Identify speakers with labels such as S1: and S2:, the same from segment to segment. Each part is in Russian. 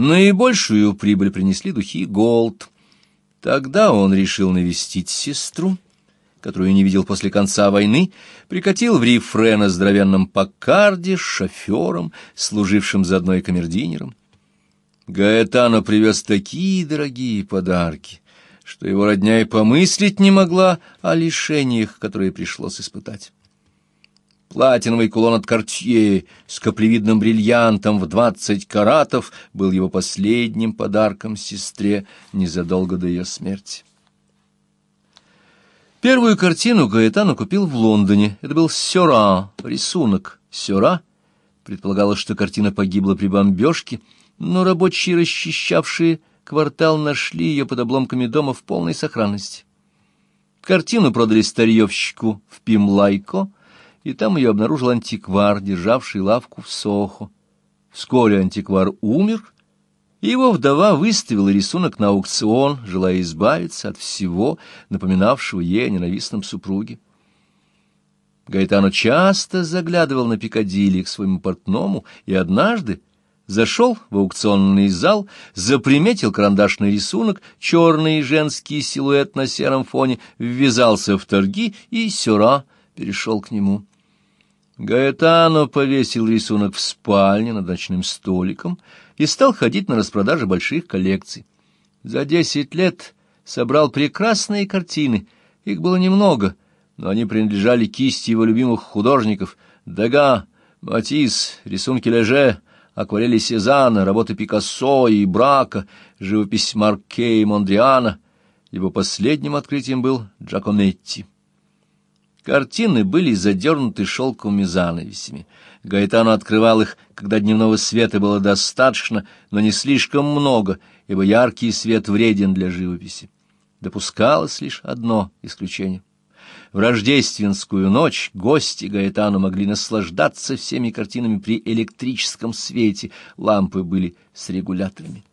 S1: Наибольшую прибыль принесли духи Голд. Тогда он решил навестить сестру, которую не видел после конца войны, прикатил в Рифре на здоровенном Паккарде с шофером, служившим заодно и камердинером. Гаэтано привез такие дорогие подарки, что его родня и помыслить не могла о лишениях, которые пришлось испытать. Платиновый кулон от Кортье с каплевидным бриллиантом в двадцать каратов был его последним подарком сестре незадолго до ее смерти. Первую картину Гаэтану купил в Лондоне. Это был «Сёра», рисунок «Сёра». Предполагалось, что картина погибла при бомбежке, но рабочие, расчищавшие квартал, нашли ее под обломками дома в полной сохранности. Картину продали старьевщику в Пимлайко — и там ее обнаружил антиквар, державший лавку в Сохо. Вскоре антиквар умер, и его вдова выставила рисунок на аукцион, желая избавиться от всего, напоминавшего ей о ненавистном супруге. Гайтано часто заглядывал на Пикадилли к своему портному, и однажды зашел в аукционный зал, заприметил карандашный рисунок, черный женский силуэт на сером фоне, ввязался в торги, и Сюра перешел к нему. Гаэтано повесил рисунок в спальне над ночным столиком и стал ходить на распродажи больших коллекций. За десять лет собрал прекрасные картины, их было немного, но они принадлежали кисти его любимых художников — Дега, Матисс, рисунки Леже, акварели Сезанна, работы Пикассо и Брака, живопись Марке и Мондриана. Его последним открытием был Джаконетти. Картины были задернуты шелковыми занавесями. Гаэтано открывал их, когда дневного света было достаточно, но не слишком много, ибо яркий свет вреден для живописи. Допускалось лишь одно исключение. В рождественскую ночь гости Гаэтану могли наслаждаться всеми картинами при электрическом свете, лампы были с регуляторами.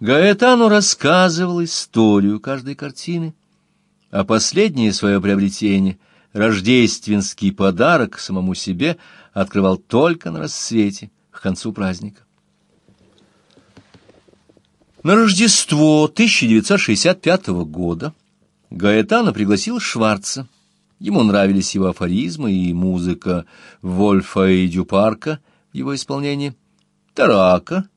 S1: Гаэтану рассказывал историю каждой картины, а последнее свое приобретение, рождественский подарок самому себе, открывал только на рассвете, к концу праздника. На Рождество 1965 года Гаэтано пригласил Шварца. Ему нравились его афоризмы и музыка Вольфа и Дюпарка в его исполнении. Тарака,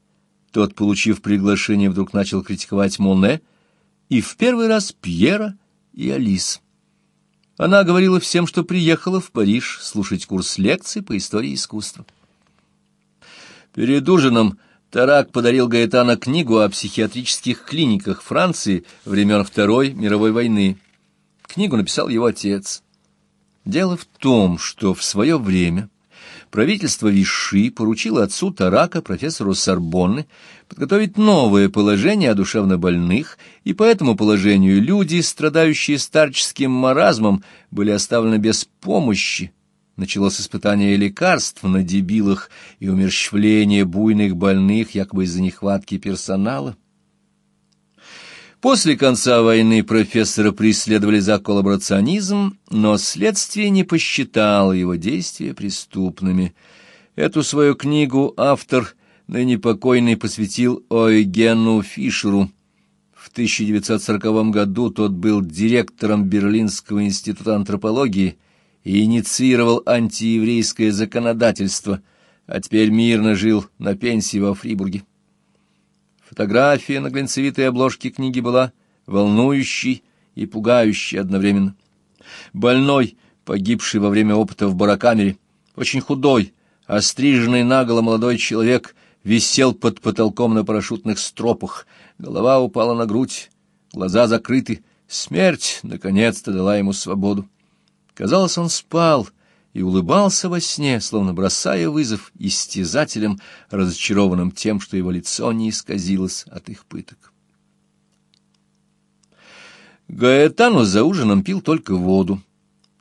S1: тот, получив приглашение, вдруг начал критиковать Моне, и в первый раз Пьера и Алис. Она говорила всем, что приехала в Париж слушать курс лекций по истории искусства. Перед ужином Тарак подарил Гаэтана книгу о психиатрических клиниках Франции времен Второй мировой войны. Книгу написал его отец. Дело в том, что в свое время правительство Виши поручило отцу Тарака, профессору Сорбонны, подготовить новое положение о душевнобольных, и по этому положению люди, страдающие старческим маразмом, были оставлены без помощи. Началось испытание лекарств на дебилах и умерщвление буйных больных якобы из-за нехватки персонала. После конца войны профессора преследовали за коллаборационизм, но следствие не посчитало его действия преступными. Эту свою книгу автор, ныне покойный, посвятил Ойгену Фишеру. В 1940 году тот был директором Берлинского института антропологии и инициировал антиеврейское законодательство, а теперь мирно жил на пенсии во Фрибурге. Фотография на глинцевитой обложке книги была волнующей и пугающей одновременно. Больной, погибший во время опыта в барокамере, очень худой, остриженный наголо молодой человек, висел под потолком на парашютных стропах, голова упала на грудь, глаза закрыты. Смерть, наконец-то, дала ему свободу. Казалось, он спал — и улыбался во сне, словно бросая вызов истязателям, разочарованным тем, что его лицо не исказилось от их пыток. Гаэтану за ужином пил только воду.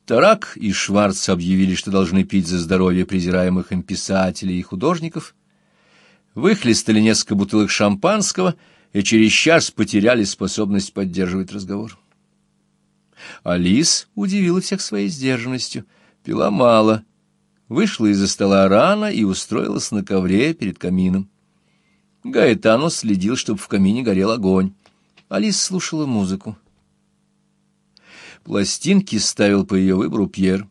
S1: Тарак и Шварц объявили, что должны пить за здоровье презираемых им писателей и художников. Выхлестали несколько бутылок шампанского и через час потеряли способность поддерживать разговор. Алис удивила всех своей сдержанностью — Пила мало, вышла из-за стола рано и устроилась на ковре перед камином. Гаэтано следил, чтобы в камине горел огонь. Алис слушала музыку. Пластинки ставил по ее выбору Пьер.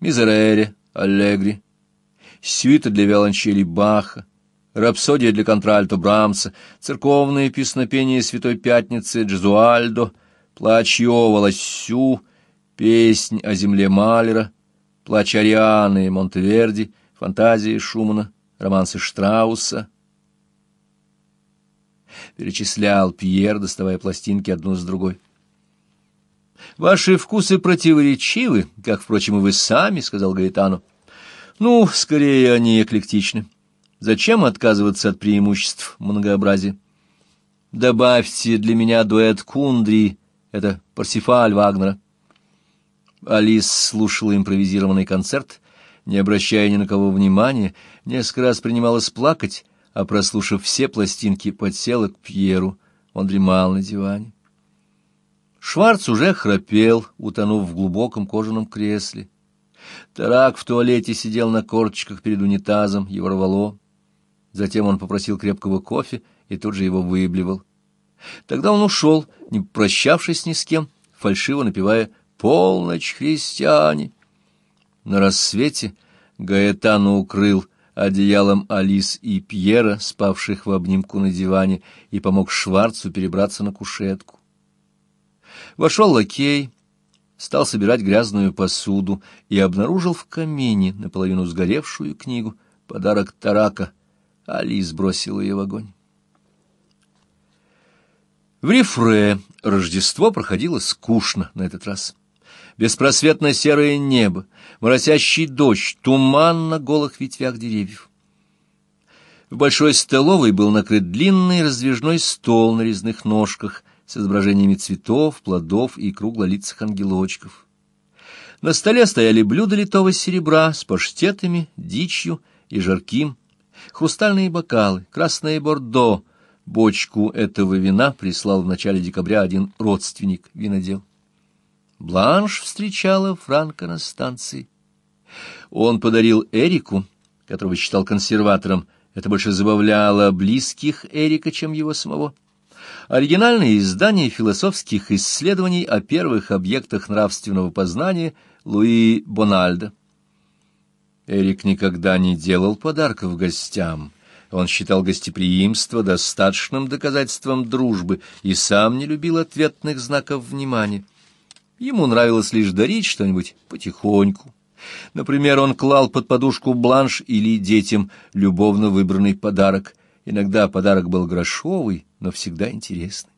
S1: Мизерере, Аллегри, сюита для виолончели Баха, рапсодия для контральто Брамса, церковные песнопения Святой Пятницы Джезуальдо, плач Йова Лассю, песнь о земле Малера, плач Арианы Монтеверди, фантазии Шумана, романсы Штрауса. Перечислял Пьер, доставая пластинки одну с другой. Ваши вкусы противоречивы, как, впрочем, и вы сами, — сказал Гаэтану. Ну, скорее, они эклектичны. Зачем отказываться от преимуществ многообразия? Добавьте для меня дуэт Кундри, это Парсифаль Вагнера. Алис слушала импровизированный концерт, не обращая ни на кого внимания, несколько раз принималась плакать, а, прослушав все пластинки, подсела к Пьеру. Он дремал на диване. Шварц уже храпел, утонув в глубоком кожаном кресле. Тарак в туалете сидел на корточках перед унитазом, его рвало. Затем он попросил крепкого кофе и тут же его выблевал. Тогда он ушел, не прощавшись ни с кем, фальшиво напевая «Полночь, христиане!». На рассвете Гаэтану укрыл одеялом Алис и Пьера, спавших в обнимку на диване, и помог Шварцу перебраться на кушетку. Вошел лакей, стал собирать грязную посуду и обнаружил в камине наполовину сгоревшую книгу «Подарок Тарака». Алис бросила ее в огонь. В Рифре Рождество проходило скучно на этот раз. Беспросветно серое небо, моросящий дождь, туман на голых ветвях деревьев. В большой столовой был накрыт длинный раздвижной стол на резных ножках с изображениями цветов, плодов и круглолицых ангелочков. На столе стояли блюда литого серебра с паштетами, дичью и жарким, хрустальные бокалы, красное бордо. Бочку этого вина прислал в начале декабря один родственник винодел. Бланш встречала Франка на станции. Он подарил Эрику, которого считал консерватором, это больше забавляло близких Эрика, чем его самого. Оригинальное издание философских исследований о первых объектах нравственного познания Луи Бональда. Эрик никогда не делал подарков гостям. Он считал гостеприимство достаточным доказательством дружбы и сам не любил ответных знаков внимания. Ему нравилось лишь дарить что-нибудь потихоньку. Например, он клал под подушку бланш или детям любовно выбранный подарок. Иногда подарок был грошовый, но всегда интересный.